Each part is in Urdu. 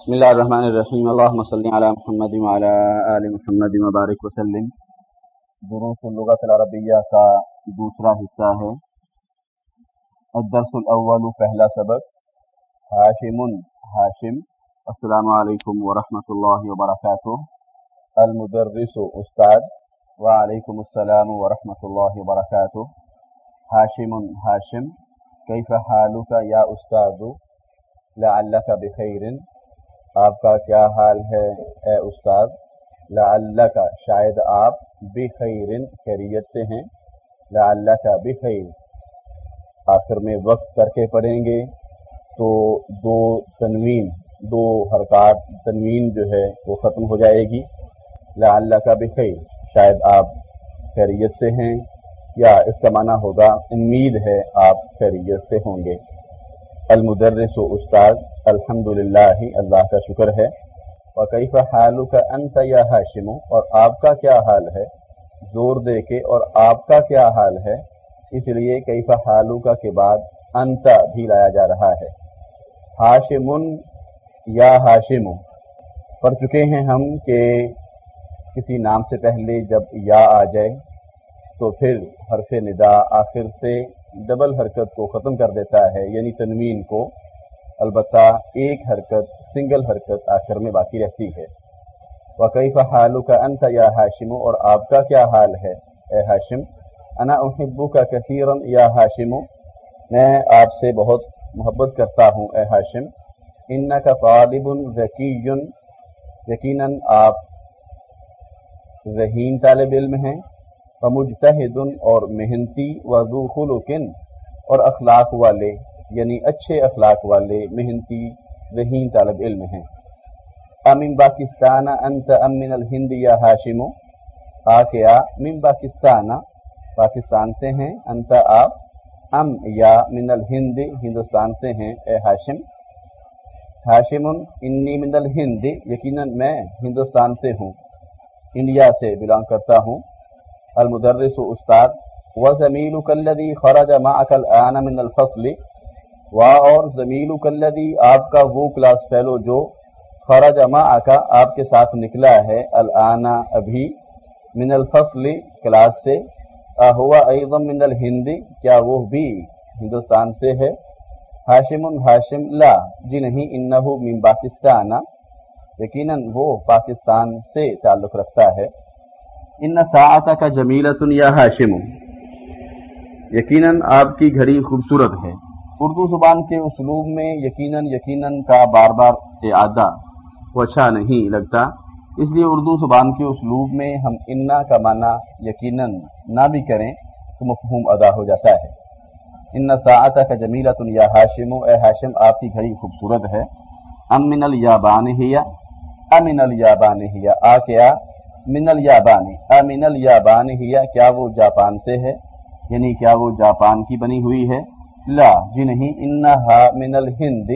بسم اللہ الرحمن الرحیم. اللہم صلی علی محمد وعلی آل محمد مبارک وسلم. دروس اللغت العربیہ کا دوسرا حصہ ہے. الدرس الاول، پہلا سبق. حاشم حاشم، السلام علیکم ورحمۃ اللہ وبرکاتہ. المدرس، استاد، وعلیکم السلام ورحمۃ اللہ وبرکاتہ. حاشم حاشم، کیف حالک یا استاد؟ لعلک بخیر آپ کا کیا حال ہے؟ اے استاد، لعلک شاید آپ بخیر خیریت سے ہیں۔ لعلک بخیر۔ آخر میں وقت کر کے پڑھیں گے تو دو تنوین، دو حرکات تنوین جو ہے وہ ختم ہو جائے گی۔ لعلک بخیر۔ شاید آپ خیریت سے ہیں یا اس کا معنی ہوگا، امید ہے آپ خیریت سے ہوں گے۔ المدرس و استاد الحمد للہ اللہ کا شکر ہے۔ اور کئی حالو کا انت یا ہاشم؟ اور آپ کا کیا حال ہے؟ زور دے کے اور آپ کا کیا حال ہے؟ اس لیے کئی حالو کا کے بعد انت بھی لایا جا رہا ہے۔ ہاشم یا ہاشم؟ پڑھ چکے ہیں ہم کہ کسی نام سے پہلے جب یا آ جائے تو پھر حرف ندا آخر سے ڈبل حرکت کو ختم کر دیتا ہے یعنی تنوین کو۔ البتہ ایک حرکت سنگل حرکت آخر میں باقی رہتی ہے۔ وقی فحالو کا انت یا ہاشم اور آپ کا کیا حال ہے؟ اے ہاشم انا احبو کا کثیرن یا ہاشم میں آپ سے بہت محبت کرتا ہوں، اے ہاشم ان کا طالب ذکی یقیناً آپ ذہین طالب علم ہیں۔ ومجتہد اور محنتی وضو خلقن اور اخلاق والے یعنی اچھے اخلاق والے، محنتی ذہین طالب علم ہیں۔ امن پاکستان، انت امن الہند یا ہاشم؟ آ کیا من پاکستان پاکستان سے ہیں، انت آپ، ام یا من الہند، ہندوستان سے ہیں، اے ہاشم۔ ہاشم، انی من الہند، یقیناً میں ہندوستان سے ہوں، انڈیا سے بلانگ کرتا ہوں۔ المدرس استاد و زمین کلدی خرج معك الان من الفصل وا اور زمیل کلدی آپ کا وہ کلاس فیلو جو خرج اما آپ کے ساتھ نکلا ہے الانا ابھی من الفصل کلاس سے ہوا ایضا من الہندی کیا وہ بھی ہندوستان سے ہے؟ ہاشم ہاشم، لا جی نہیں، انہو من پاکستان، یقیناً وہ پاکستان سے تعلق رکھتا ہے۔ ان ساعت کا جمیلت یا ہاشم۔ یقیناً آپ کی گھڑی خوبصورت ہے۔ اردو زبان کے اسلوب میں یقیناً یقیناً کا بار بار اعادہ وہ اچھا نہیں لگتا۔ اس لیے اردو زبان کے اسلوب میں ہم انا کا معنی یقیناً نہ بھی کریں تو مفہوم ادا ہو جاتا ہے۔ ان ساعت کا جمیلت یا ہاشم۔ اے ہاشم، آپ کی گھڑی خوبصورت ہے۔ امن الیابان ہیا امن الیابان ہیا، آ کیا من الیابان امن الیابان ہیا کیا وہ جاپان سے ہے؟ یعنی کیا وہ جاپان کی بنی ہوئی ہے؟ لا جی نہیں، انہا من الہند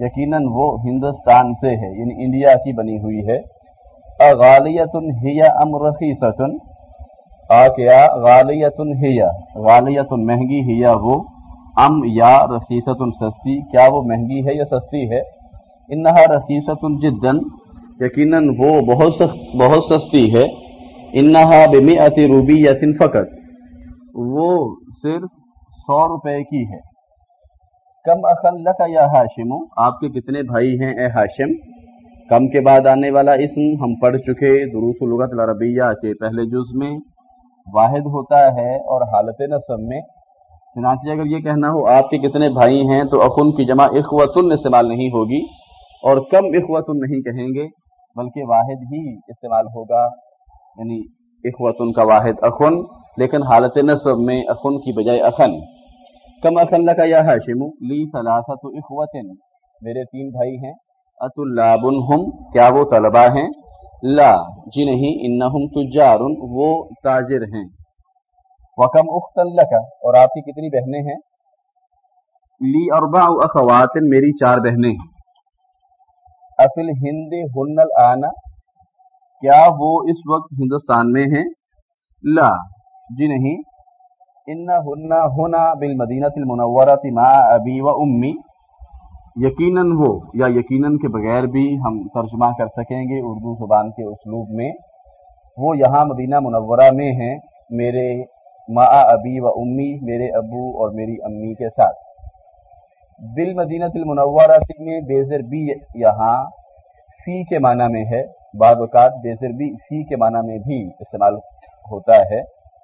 یقیناً وہ ہندوستان سے ہے یعنی انڈیا کی بنی ہوئی ہے۔ اغالیت ہی ام رخیصت آ کیا غالیت ہی غالیت مہنگی ہی، وہ ام یا رخیصت سستی، کیا وہ مہنگی ہے یا سستی ہے؟ انہا رخیصت جدن یقیناً وہ بہت سخت بہت سستی ہے۔ انہا بمئت روبیت فقط۔ وہ صرف سو روپے کی ہے۔ کم اخلق یا ہاشم؟ آپ کے کتنے بھائی ہیں اے ہاشم؟ کم کے بعد آنے والا اسم ہم پڑھ چکے۔ دروس لغت العربیہ کے پہلے جز میں واحد ہوتا ہے اور حالت نصب میں۔ چنانچہ اگر یہ کہنا ہو، آپ کے کتنے بھائی ہیں تو اخن کی جمع اخوتن استعمال نہیں ہوگی اور کم اخوتن نہیں کہیں گے۔ بلکہ واحد ہی استعمال ہوگا یعنی اخوتن کا واحد اخن، لیکن حالت نصب میں اخن کی بجائے اخن۔ کم اخلا کا یا ہاشم لی ثلاثت اخوتن۔ میرے تین بھائی ہیں ات ہم، کیا وہ طلبا ہیں؟ لا جی نہیں، انہم تجار وہ تاجر ہیں۔ وکم اخت کا اور آپ کی کتنی بہنیں ہیں؟ لی اربع اخوات میری چار بہنیں ہیں۔ افل ہند ہن آنا۔ کیا وہ اس وقت ہندوستان میں ہیں؟ لا۔ جی نہیں۔ ان ہن ہونا بل مدینہ المنورہ ماں ابی و امی یقیناً وہ، یا یقیناً کے بغیر بھی ہم ترجمہ کر سکیں گے اردو زبان کے اسلوب میں۔ وہ یہاں مدینہ منورہ میں ہیں، میرے ما ابی و امی، میرے ابو اور میری امی کے ساتھ۔ بل مدینہ المنورہ میں بیزر بھی یہاں فی کے معنی میں ہے۔ بعض اوقات بیزر بھی فی کے معنی میں بھی استعمال ہوتا ہے۔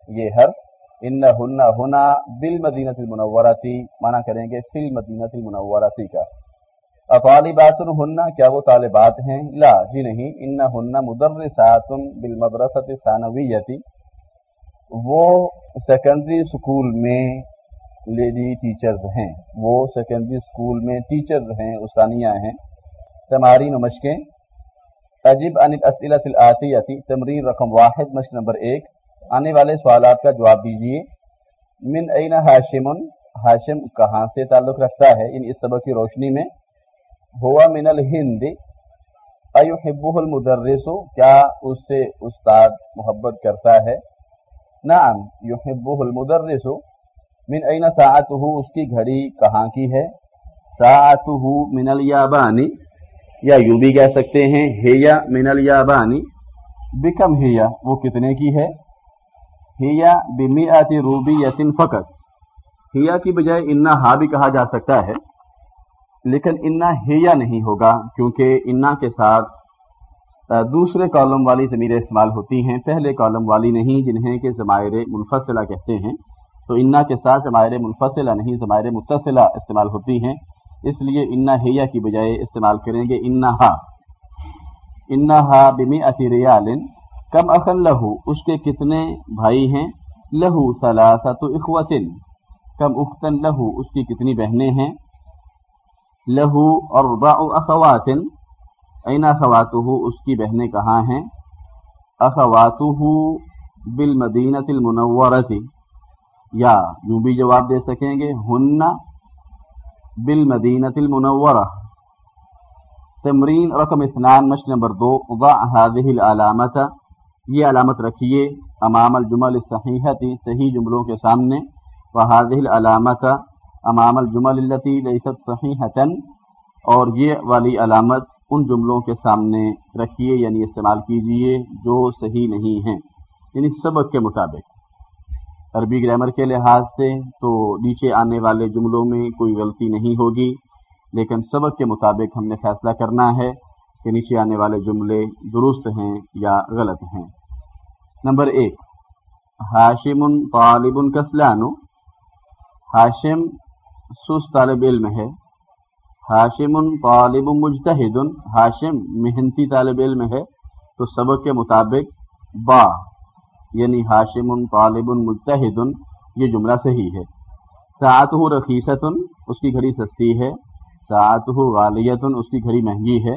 یہ حرف ان ہن ہنا بل مدینت المنوراتی مانا کریں گے فل مدینت المنوراتی کا۔ اطالبات ہننا کیا وہ طالبات ہیں؟ لا جی نہیں۔ ان ہننا مدرسات بالمدرسۃ ثانویتی وہ سیکنڈری اسکول میں لیڈی ٹیچرز ہیں۔ وہ سیکنڈری اسکول میں ٹیچرز ہیں استانیہ ہیں۔ تمارین و مشقیں عجیب ان الاسئلۃ الاتیتی تمرین رقم واحد، مشق نمبر ایک۔ آنے والے سوالات کا جواب دیجیے من این ہاشم ہاشم کہاں سے تعلق رکھتا ہے ان اس سبق کی روشنی میں؟ ہوا من الہند۔ ایحبہ المدرس، کیا اس سے استاد محبت کرتا ہے؟ نعم، یحبہ المدرس۔ من این ساعتہ اس کی گھڑی کہاں کی ہے؟ ساعتہ من الیابانی، یا یوں بھی کہہ سکتے ہیں، ہیا من الیابانی۔ بکم ہیا، وہ کتنے کی ہے؟ ہیا بمیعت روبیت فقط۔ ہیا کی بجائے انا ہا بھی کہا جا سکتا ہے۔ لیکن انا ہیا نہیں ہوگا، کیونکہ انا کے ساتھ دوسرے کالم والی ضمیریں استعمال ہوتی ہیں۔ پہلے کالم والی نہیں، جنہیں کہ ضمائر منفصلہ کہتے ہیں۔ تو انا کے ساتھ ضمائر منفصلہ نہیں ضمائر متصلہ استعمال ہوتی ہیں۔ اس لیے انا ہیا کی بجائے استعمال کریں گے انا ہا۔ انا ہا بمی ریال۔ کم اخن لہو، اس کے کتنے بھائی ہیں؟ لہو سلاست اخوتن کم اختن لہو، اس کی کتنی بہنیں ہیں؟ لہو اور اخواتن این اخوات اس کی بہنیں کہاں ہیں؟ اخوات بالمدینت المنورت یا یوں بھی جواب دے سکیں گے، ہن بالمدینت المنورہ۔ تمرین رقم اثنان، مشق نمبر دو اضع هذه العلامت یہ علامت رکھیے، امام الجمل صحیحتی صحیح جملوں کے سامنے۔ و وحاد علامت امام الجمل التی لیست صحیحتا اور یہ والی علامت ان جملوں کے سامنے رکھیے یعنی استعمال کیجیے جو صحیح نہیں ہیں۔ یعنی سبق کے مطابق۔ عربی گرامر کے لحاظ سے تو نیچے آنے والے جملوں میں کوئی غلطی نہیں ہوگی، لیکن سبق کے مطابق ہم نے فیصلہ کرنا ہے کے نیچے آنے والے جملے درست ہیں یا غلط ہیں۔ نمبر ایک، ہاشم طالب کسلان۔ ہاشم سس طالب علم ہے۔ ہاشم طالب مجتہد۔ ہاشم محنتی طالب علم ہے۔ تو سبق کے مطابق با یعنی ہاشم طالب مجتہد، یہ جملہ صحیح ہے۔ سات رخیصت اس کی گھڑی سستی ہے۔ سات غالیت اس کی گھڑی مہنگی ہے۔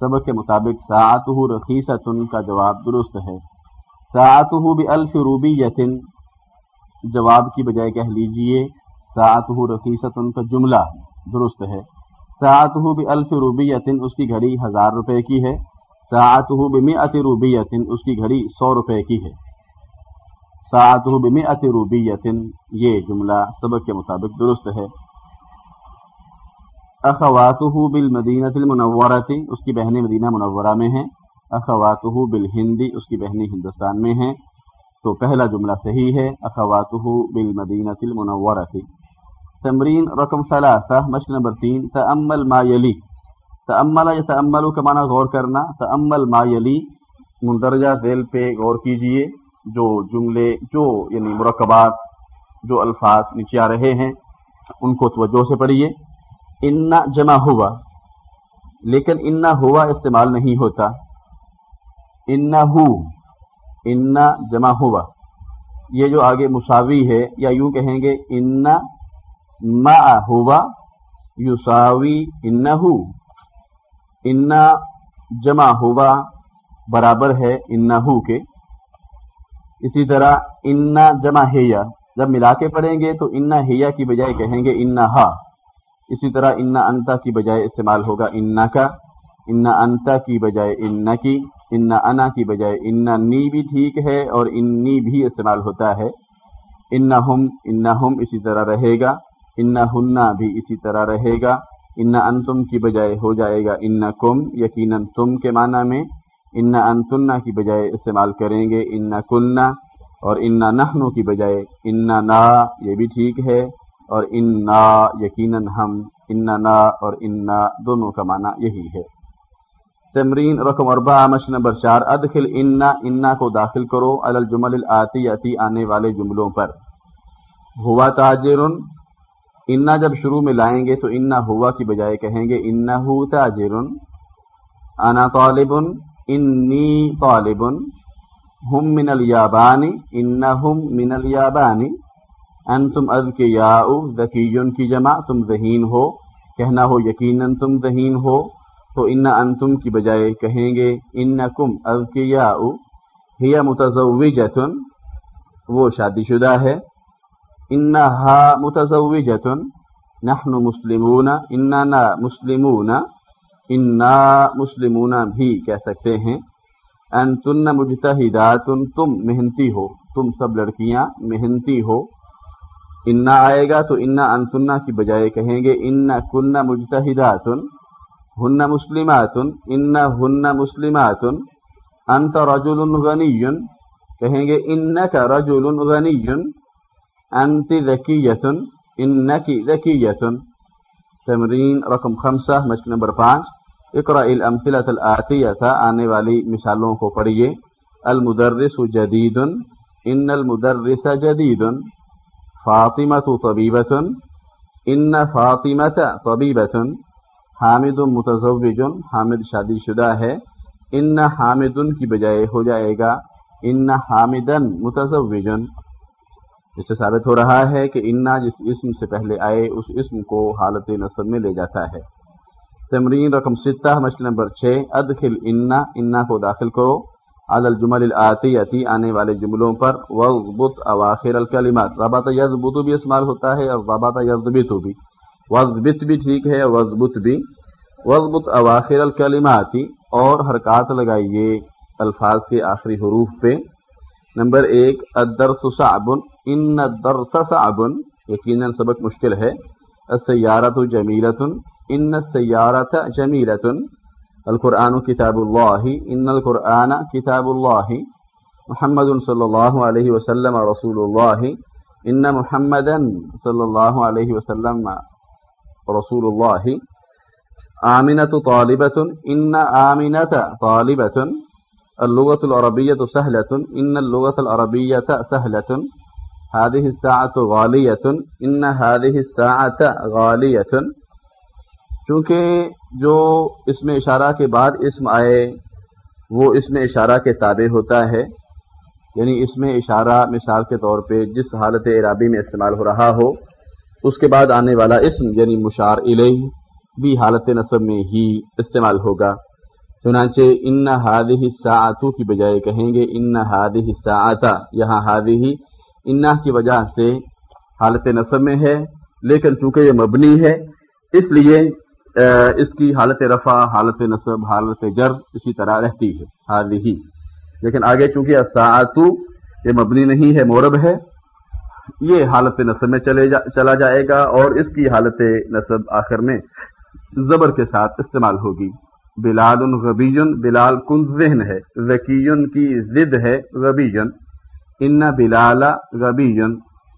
سبق کے مطابق سات رخیصت کا جواب درست ہے۔ سات بھی الف روبی یتن جواب کی بجائے کہہ لیجیے سات رخیصت کا جملہ درست ہے۔ سات بھی الف روبی یتن اس کی گھڑی ہزار روپے کی ہے۔ سات بمی ات روبی یتن اس کی گھڑی سو روپے کی ہے۔ سات بمی ات یتن یہ جملہ سبق کے مطابق درست ہے. اخواتہ بالمدینہ المنورہ اس کی بہنیں مدینہ منورہ میں ہیں. اخواتہ بالہندی اس کی بہنیں ہندوستان میں ہیں. تو پہلا جملہ صحیح ہے. اخواتہ بالمدینہ المنورہ تمرین رقم ثلاثہ، مشق نمبر تین. تأمل ما یلی. تأمل یا تأمل کا معنی غور کرنا. تأمل ما یلی. مندرجہ ذیل پہ غور کیجیے. جو جملے، جو یعنی مرکبات جو الفاظ نیچے آ رہے ہیں، ان کو توجہ سے پڑھیے۔ انا جمع ہوا۔ لیکن انا ہوا استعمال نہیں ہوتا۔ انا ہو۔ انا جمع ہوا۔ یہ جو آگے مساوی ہے، یا یوں کہیں گے، انا ما ہوا یوساوی انا ہو۔ انا جمع ہوا برابر ہے انا ہو کے۔ اسی طرح انا جمع ہیا جب ملا کے پڑھیں گے تو انا ہیا کی بجائے کہیں گے انا ہا۔ اسی طرح انا انتا کی بجائے استعمال ہوگا انا کا۔ انا انتا کی بجائے انا کی۔ انا انا کی بجائے انا نی بھی ٹھیک ہے اور انی بھی استعمال ہوتا ہے۔ انا ہم انا ہم اسی طرح رہے گا۔ انا ہننا بھی اسی طرح رہے گا۔ ان انتم کی بجائے ہو جائے گا ان کم یقیناً تم کے معنی میں۔ ان انتنا کی بجائے استعمال کریں گے، ان کننا اور ان نحنو کی بجائے ان نا، یہ بھی ٹھیک ہے، اور ان نا یقیناً ہم ان نا اور ان دونوں کا معنی یہی ہے۔ تمرین رقم اربا مش نمبر چار، ادخل ان انا کو داخل کرو الجمل الآتی اتی آنے والے جملوں پر۔ ہوا تاجر انا جب شروع میں لائیں گے تو انا ہوا کی بجائے کہیں گے انا ہو تاجر، انا طالب انی طالب. ہم من الیابانی انہم من الیابانی انتم اذکیاؤ ذکیون کی جمع تم ذہین ہو. کہنا ہو یقیناً تم ذہین ہو. تو ان انتم کی بجائے کہیں گے انکم اذکیاؤ ہی متزوجتن وہ شادی شدہ ہے. انہا متزوجتن نحن مسلمون. اننا مسلمون. انا مسلمون بھی کہہ سکتے ہیں۔ انتن مجتہدات، تم محنتی ہو، تم سب لڑکیاں محنتی ہو۔ انا آئے گا تو انا انتنا کی بجائے کہیں گے ان کن مجتہدات، ہن مسلمات، ان ہن مسلمات۔ انت رجل غنی کہیں گے ان کا رجل غنی انت ذکیت ان کی ذکیت تمرین رقم خمسہ، مشق نمبر پانچ۔ اقرا الامثلۃ الاتیہ آنے والی مثالوں کو پڑھیے۔ المدرس جدید ان المدرس جدید۔ فاطمة طبیبۃ ان فاطمة طبیبۃ حامد متزوج، حامد شادی شدہ ہے۔ ان حامد کی بجائے ہو جائے گا ان حامدن متزوج۔ اس سے ثابت ہو رہا ہے کہ انا جس اسم سے پہلے آئے، اس اسم کو حالت نصب میں لے جاتا ہے۔ تمرین رقم ستہ، مشق نمبر چھ، ادخل انا انا کو داخل کرو۔ علی الجمل الآتی اتی آنے والے جملوں پر۔ وضبط اواخر الکلمات۔ ربط یضبط بھی استعمال ہوتا ہے اور ربط یضبط بھی۔ وضبط بھی ٹھیک ہے وضبط بھی۔ وضبط اواخر الکلماتی اور حرکات لگائیے الفاظ کے آخری حروف پہ۔ نمبر ایک، الدرس صعب۔ ان الدرس صعب۔ یقینا سبق مشکل ہے۔ السیارت جمیلت ان السیارت جمیلت القرآن کتاب اللہ ان القرآن کتاب اللہ محمد صلی اللہ علیہ وسلم رسول اللہ ان محمد صلی اللہ علیہ وسلم رسول اللہ آمنة طالبة. إن آمنة طالبة. اللغة العربية سهلة. إن اللغة العربية سهلة. هذه الساعة غالية. إن هذه الساعة غالية. چونکہ جو اس میں اشارہ کے بعد اسم آئے، وہ اس میں اشارہ کے تابع ہوتا ہے۔ یعنی اس میں اشارہ مثال کے طور پہ جس حالت عرابی میں استعمال ہو رہا ہو، اس کے بعد آنے والا اسم یعنی مشار علیہ بھی حالت نصب میں ہی استعمال ہوگا۔ چنانچہ ان ہاد ساعتو کی بجائے کہیں گے ان ہاد ساعتا یہاں ہاد ہی انا کی وجہ سے حالت نصب میں ہے، لیکن چونکہ یہ مبنی ہے، اس لیے اس کی حالت رفع، حالت نصب، حالت جر اسی طرح رہتی ہے، حال ہی۔ لیکن آگے چونکہ اساعتو یہ مبنی نہیں ہے، مورب ہے، یہ حالت نصب میں چلے جا، چلا جائے گا اور اس کی حالت نصب آخر میں زبر کے ساتھ استعمال ہوگی۔ بلال غبیجن بلال کن ذہن ہے ذکیون کی ضد ہے غبیجن ان بلال غبیجن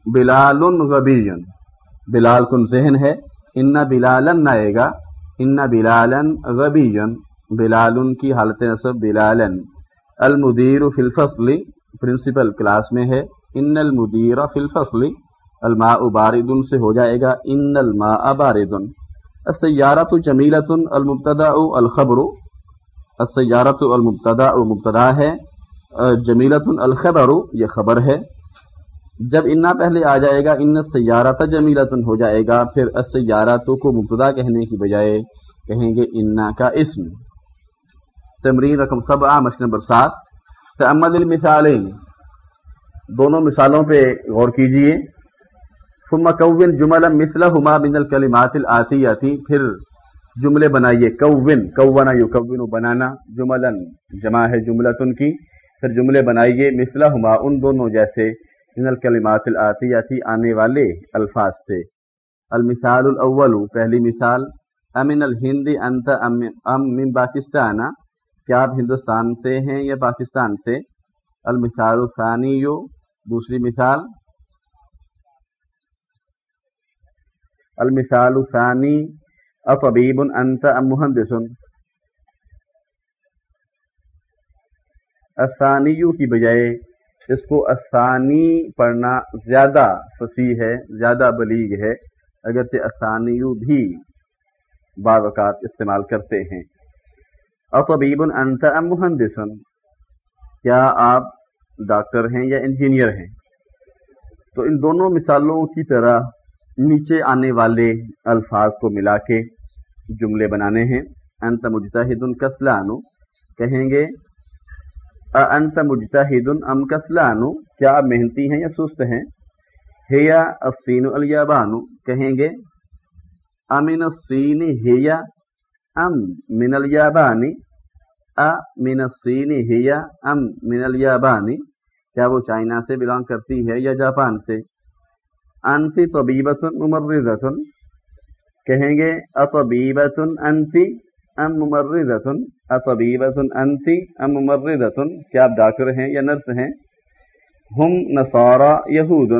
بلال غبیجن بلال کن ذہن ہے ان بلالن آئے گا، ان بلالن غبیجن بلال کی حالت نصب بلالن۔ المدیر فی الفصل پرنسپل کلاس میں ہے۔ ان المدیر فی الفصل، الماء باردن سے ہو جائے گا۔ ان الماء باردن السیارت جمیلت المبتدا الخبر۔ السیارت المبتدا مبتدا ہے۔ جمیلت الخبر، یہ خبر ہے۔ جب انا پہلے آ جائے گا ان سیارت جمیلتن ہو جائے گا، پھر سیارتوں کو مبتدا کہنے کی بجائے کہیں گے انا کا اسم۔ تمرین رقم سب مشق نمبر سات۔ تعمد المثالین۔ دونوں مثالوں پہ غور کیجیے۔ ثم کون جملا مثلہما من الکلمات الاتیاتی پھر جملے بنائیے۔ کون، کونا یکون بنانا۔ جملا جمع ہے جملتن کی۔ پھر جملے بنائیے۔ مثلہما، ان دونوں جیسے۔ من الکلمات الآتیاتی آنے والے الفاظ سے۔ المثال الاول، پہلی مثال، امن الہند انت ام من پاکستان۔ کیا آپ ہندوستان سے ہیں یا پاکستان سے؟ المثال الثانی، دوسری مثال۔ المثال الثانی اطبیب انت ام مہندس۔ الثانیو کی بجائے اس کو الثانی پڑھنا زیادہ فصیح ہے، زیادہ بلیغ ہے، اگرچہ الثانیو بھی بعض اوقات استعمال کرتے ہیں۔ اطبیب انت ام مہندس؟ کیا آپ ڈاکٹر ہیں یا انجینئر ہیں؟ تو ان دونوں مثالوں کی طرح نیچے آنے والے الفاظ کو ملا کے جملے بنانے ہیں۔ انت مجتہد کسلانو کہیں گے انت مجتہد ام کسلانو کیا آپ محنتی ہیں یا سست ہیں؟ ہیا السین الیابانو کہیں گے امن السین ہیا ام من الیابانی ا من السین ہیا ام من الیابانی کیا وہ چائنا سے بلانگ کرتی ہے یا جاپان سے؟ انتی طبیبت ممرضت کہیں گے اطبیبت انتی ام ممرضت اطبیبت انتی ام ممرضت کیا آپ ڈاکٹر ہیں یا نرس ہیں؟ ہم نصارا یہود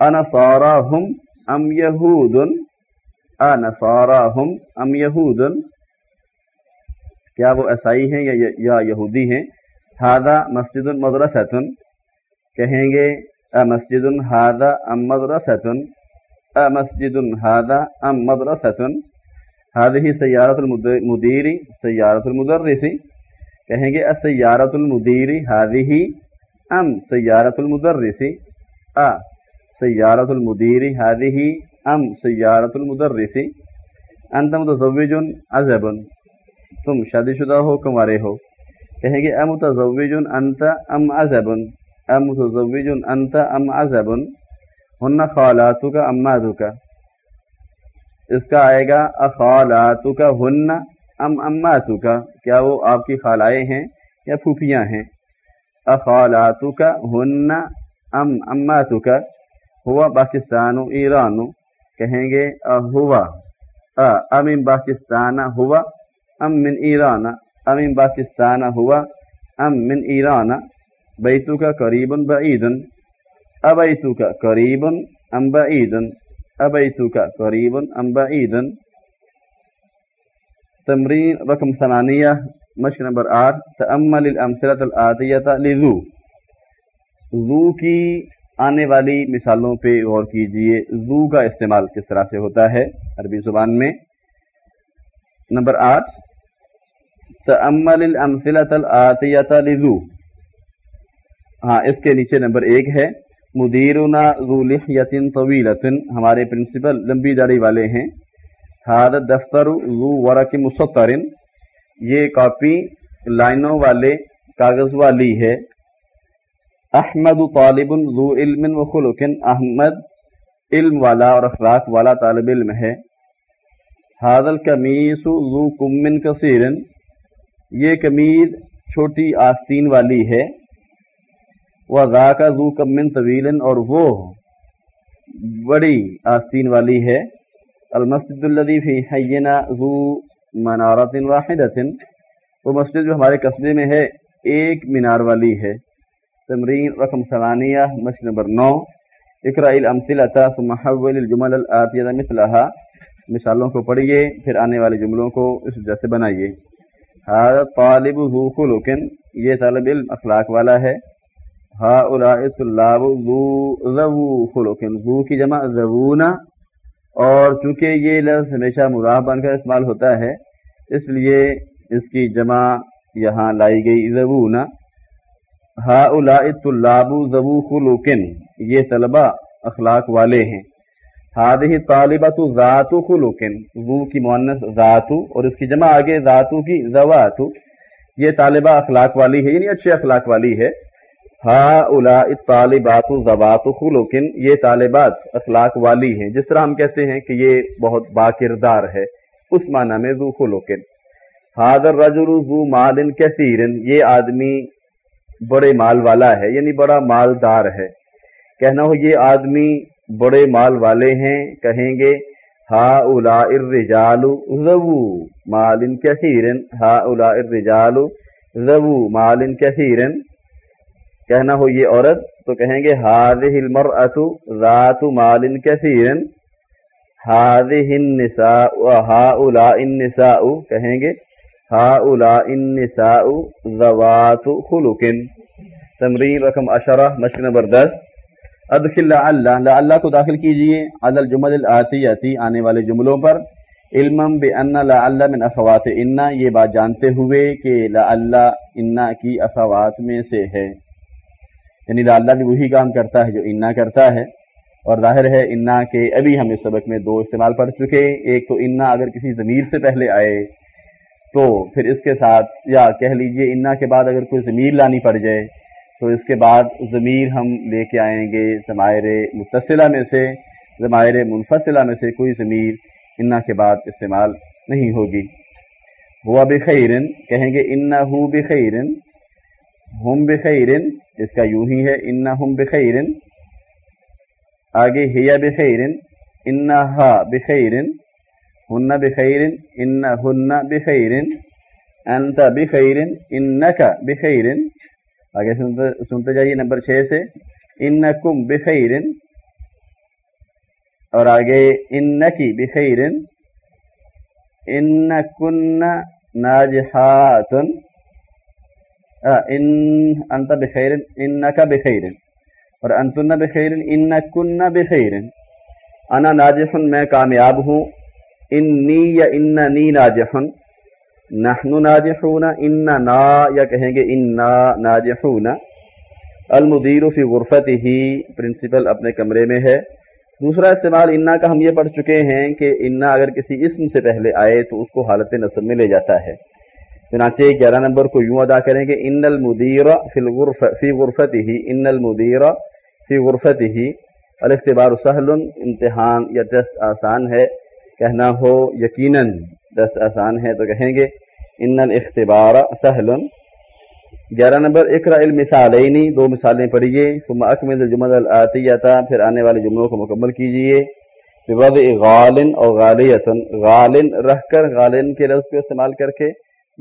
انصارا ہم ام یہود انصارا ہم ام یہود کیا وہ عیسائی ہیں یا یہودی ہیں؟ ہادہ مسجد المدرسۃ کہیں گے مسجد ہادہ ام مدرسۃ؟ مسجد ہادہ ام مدرسۃ؟ هذه سیارت المدیری سیارت المدرسی کہیں گے سیارت المدیری هذه ام سیارت المدرسی ا سیارت المدیری هذه ام سیارت المدرسی انت متزوج عزب تم شادی شدہ ہو کمارے ہو. کہیں گے ام تزوج انت ام ازب ام تزوج انت ام ازب ہن خالاتو کا امادو کا اس کا آئے گا اخالاتو کا ہن ام اماتو کا کیا وہ آپ کی خالائیں ہیں یا پھوپیاں ہیں؟ اخالاتو کا ہن ام اماتو کا ہوا پاکستان ایران؟ کہیں گے ہوا ام پاکستان ہوا، ام من ایران۔ ام پاکستان ہوا، ام من ایران۔ بیتو کا قریب بعید۔ ابیتو کا قریب ام بعید۔ ابیتو کا قریب ام بعید تمرین رقم ثمانیہ مشق نمبر آٹھ تأمل الامثلة الآتیة لذو. ذو کی آنے والی مثالوں پہ غور کیجیے، ذو کا استعمال کس طرح سے ہوتا ہے؟ عربی زبان میں۔ نمبر آٹھ، تأمل الامثلة الآتية لذو۔ ہاں اس کے نیچے نمبر ایک ہے۔ مدیرنا ذو لحیت طویلت ہمارے پرنسپل لمبی داڑھی والے ہیں۔ ہاد دفتر ذو ورق مسطر یہ کاپی لائنوں والے کاغذ والی ہے۔ احمد طالب ذو علم و خلق، احمد علم والا اور اخلاق والا طالب علم ہے۔ ہاد القمیس ذو کم کثیر یہ کمید چھوٹی آستین والی ہے۔ وہ ذاکہ زو کمن طویل اور وہ بڑی آستین والی ہے۔ المسجد الدی فی حینا ذو منارت واحد وہ مسجد جو ہمارے قصبے میں ہے، ایک مینار والی ہے۔ تمرین رقم ثوانیہ مشق نمبر نو۔ اقرا الامثلہ ثم حول الجمل الاتیہ مثلها مثالوں کو پڑھیے، پھر آنے والے جملوں کو اس جیسے بنائیے۔ طالب ذو خلق، یہ طالب علم اخلاق والا ہے۔ ہا طلاب ذو ذو خلق یعنی ذو کی جمع ذونا اور چونکہ یہ لفظ ہمیشہ مضاف بن کر استعمال ہوتا ہے، اس لیے اس کی جمع یہاں لائی گئی ذونا ہا طلاب ذو خلق، یہ طلبہ اخلاق والے ہیں۔ ہادی طالبۃ ذات خلوقن وو کی مونس ذاتو اور اس کی جمع آگے ذاتو کی زواتو یہ طالبہ اخلاق والی ہے یعنی اچھے اخلاق والی ہے۔ ہا الا طالبات زوات خلوقن یہ طالبات اخلاق والی ہیں۔ جس طرح ہم کہتے ہیں کہ یہ بہت با کردار ہے، اس معنی میں ذو خلوقن حاضر رجل ذو مال کثیر یہ آدمی بڑے مال والا ہے یعنی بڑا مالدار ہے۔ کہنا ہو، یہ آدمی بڑے مال والے ہیں، کہیں گے ہا الا ارجال ذو مال کثیر ہا الا ارجال ذو مال کثیر کہنا ہو یہ عورت تو کہیں گے هذه المرأة ذات مال كثير هذه النساء وهؤلاء النساء، کہیں گے هؤلاء النساء ذوات خلق۔ تمرین رقم اشرہ مشق نمبر دس۔ ادخل اللہ لعلہ کو داخل کیجیے۔ علی الجمل الاتیتی آنے والے جملوں پر۔ علم بان لعلہ من اخوات انا یہ بات جانتے ہوئے کہ لعلہ انا کی اخوات میں سے ہے۔ یعنی لعلہ بھی وہی کام کرتا ہے جو انا کرتا ہے۔ اور ظاہر ہے انا کے ابھی ہم اس سبق میں دو استعمال پڑھ چکے ایک تو انا اگر کسی ضمیر سے پہلے آئے تو پھر اس کے ساتھ یا کہہ لیجیے انا کے بعد اگر کوئی ضمیر لانی پڑ جائے تو اس کے بعد ضمیر ہم لے کے آئیں گے ضمائر متصلہ میں سے۔ ضمائر منفصلہ میں سے کوئی ضمیر انا کے بعد استعمال نہیں ہوگی۔ ہوا بخیرن، کہیں گے انا ہو بخیرن۔ ہم بخیرن اس کا یوں ہی ہے انا ہم بخیرن۔ آگے ہیا بخیرن انا ہا بخیرن۔ ہن بخیرن ان ہن بخیرن۔ انت بخیرن انکا بخیرن۔ آگے سنتے, سنتے جائیے نمبر چھ سے۔ انکم بخیرن۔ اور آگے انکی بخیرن۔ انکن ناجحاتن ان انت بخیر انکا بخیر اور انتن بخیر انکن بخیر انا ناجح میں کامیاب ہوں انی یا اننی ناجح نحن ناجحون اننا یا کہیں گے انا ناجحون المدیر فی غرفت ہی پرنسپل اپنے کمرے میں ہے دوسرا استعمال انا کا ہم یہ پڑھ چکے ہیں کہ انا اگر کسی اسم سے پہلے آئے تو اس کو حالت نصب میں لے جاتا ہے چنانچہ گیارہ نمبر کو یوں ادا کریں گے ان المدیر فی الغرف فی غرفت ہی ان المدیر فی غرفت ہی الاختبار سہل، امتحان یا ٹیسٹ آسان ہے، کہنا ہو یقیناً ٹیسٹ آسان ہے تو کہیں گے ان الاختبار سہل. گیارہ نمبر اقرا المثالینی دو مثالیں پڑھیے، ثم اکمل الجمل الاتیتا پھر آنے والے جملوں کو مکمل کیجیے غالن اور غالیتن غالن رہ کر غالن کے لفظ کو استعمال کر کے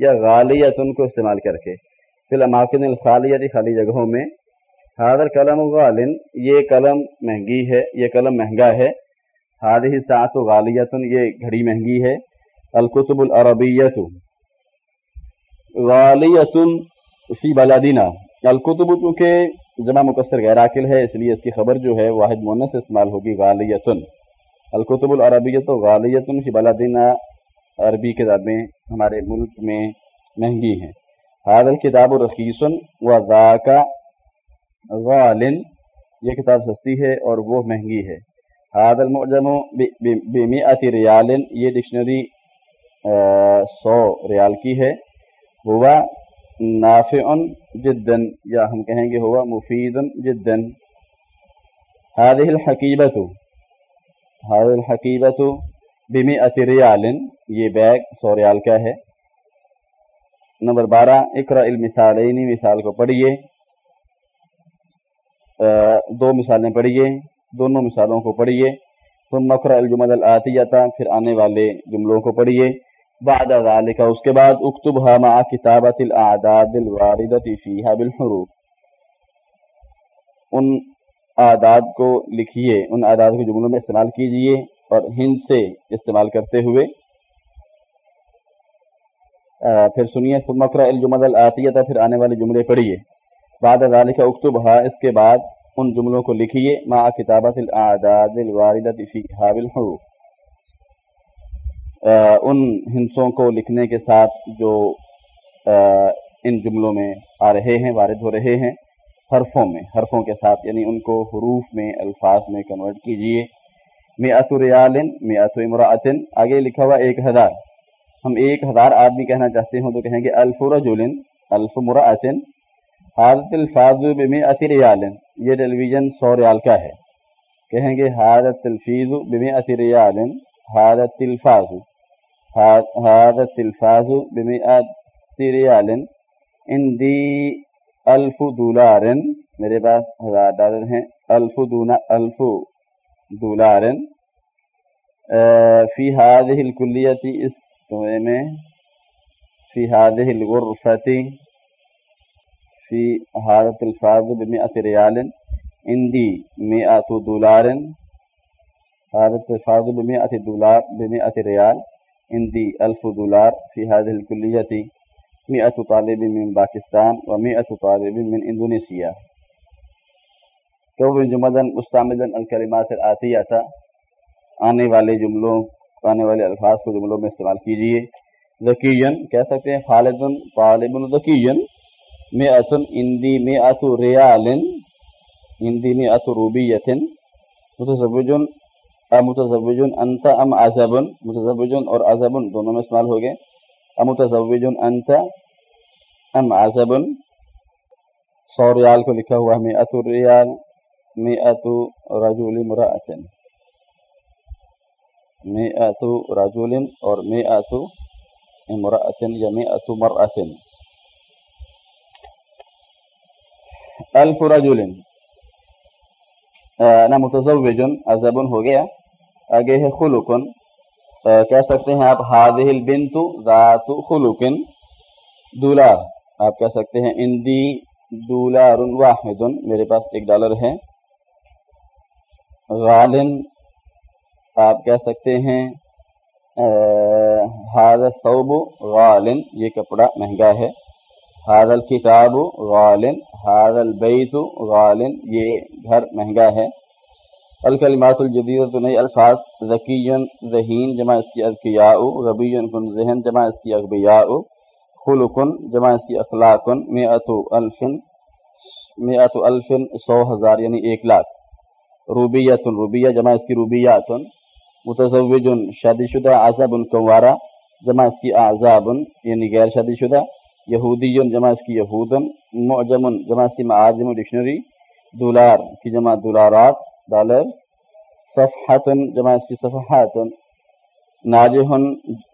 یا غالیتن کو استعمال کر کے۔ فی الاماکن الخالیتی خالی جگہوں میں حاضر قلم غالن، یہ قلم مہنگی ہے، یہ قلم مہنگا ہے۔ حاضر سات غالیتن یہ گھڑی مہنگی ہے۔ القتب العربیت غالیتن فی بلادینہ القتب چونکہ جمع مقصر غیر عاقل ہے، اس لیے اس کی خبر جو ہے واحد مونس استعمال ہوگی غالیتن القتب العربیت غالیتن فی بلادینہ عربی کتابیں ہمارے ملک میں مہنگی ہیں حاضل کتاب الرخیسن و ذاکا غالن یہ کتاب سستی ہے اور وہ مہنگی ہے۔ حاد المعجم بمیعت ریالن یہ ڈکشنری سو ریال کی ہے۔ ہوا نافع جدن یا ہم کہیں گے ہوا مفید جدن هذه الحقیبت هذه الحقیبت بمی ریال یہ بیگ سو ریال کا ہے. نمبر بارہ اقرا المثالینی مثال کو پڑھیے. دو مثالیں پڑھیے، دونوں مثالوں کو پڑھیے. ثم مقرا الجمل العطیتا پھر آنے والے جملوں کو پڑھیے. بعد ذالک اس کے بعد اکتبها مع کتابت الاعداد الواردت فیہا بالحروف. ان اعداد کو لکھیے، ان اعداد کو جملوں میں استعمال کیجیے اور ہند سے استعمال کرتے ہوئے۔ پھر سنیے مکر الجمل العطیت پھر آنے والے جملے پڑھیے۔ بعد ذالک اکتب ہا اس کے بعد ان جملوں کو لکھیے۔ ما کتابت الاعداد الواردت فی حابل حروف ان ہنسوں کو لکھنے کے ساتھ جو ان جملوں میں آ رہے ہیں، وارد ہو رہے ہیں، حرفوں میں، حرفوں کے ساتھ یعنی ان کو حروف میں، الفاظ میں کنورٹ کیجیے میت ریال میت امراطن آگے لکھا ہوا ایک ہزار۔ ہم ایک ہزار آدمی کہنا چاہتے ہوں تو کہیں گے الف رجل، الف مراطن حادت الفاظ بمیت ریال یہ ٹیلی ویژن سو ریال کا ہے۔ کہیں گے حادت الفیظ بمیت ریال حادت الفاظ۔ حادت الفاظ بمیت ریال ان دی الف دولار۔ میرے پاس ہزار ڈالر ہیں، الف دونا الف دولارن فی هذه الکلیتی اس کنوے میں، فی هذه الغرفتی فی حالت الفاظ بمئت ریال اندی مئت دولار حالت الفاظ بمئت دولار، بمئت ریال، اندی الف دولار، فی هذه الکلیتی مئت طالب من پاکستان و مئت طالب من اندونیسیا۔ تو جمدن مستعمدن الکلمات الاتیہ تھا، آنے والے جملوں، آنے والے الفاظ کو جملوں میں استعمال کیجیے ذکیین کہہ سکتے ہیں خالد طالب ذکیین میں اتن اندی میں ات ریال اندی میں ات روبیتن۔ متزوجن متزوجن انت ام عزبن۔ متزوجن اور عزبن دونوں میں استعمال ہو گئے امتزوجن، انت ام عزبن۔ سو ریال کو لکھا ہوا میں ات ریال۔ میں ات رجول مرأتن مئت رجل اور مئت امرأة یا مئت مرأة. الف رجل. نا متزوج ازبن ہو گیا. آگے ہے خلقن کہہ سکتے ہیں آپ هذه البنت ذات خلق. دولار. آپ کہہ سکتے ہیں اندی دولار واحد. میرے پاس ایک ڈالر ہے. غالن آپ کہہ سکتے ہیں حاضر صوب غالن، یہ کپڑا مہنگا ہے۔ حاضر الکتاب غالن حاضر البیت غالن، یہ گھر مہنگا ہے۔ الکلمات الجدید تو نئی الفاظ ذکی ذہین جمع اس کی اذکیاء غبی کن ذہن جمع اس کی اغبیاء خلقن جمع اس کی اخلاقن میعت الفن میعت الفن سو ہزار یعنی ایک لاکھ۔ روبیت روبیہ، جمع اس کی روبیاتن متزوج شادی شدہ عذاب کنوارا جمع اس کی اعزاب یعنی غیر شادی شدہ یہودی جمع اس کی یہودن معجم جمع اس کی معاجم ڈکشنری، دولار، کی جمع دولارات ڈالر صفحت جمع اس کی صفحات ناجہ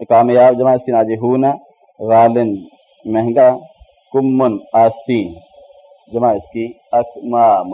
کامیاب، جمع اس کی ناجہون، غالن، مہنگا، کمن، آستین، جمع اس کی اکمام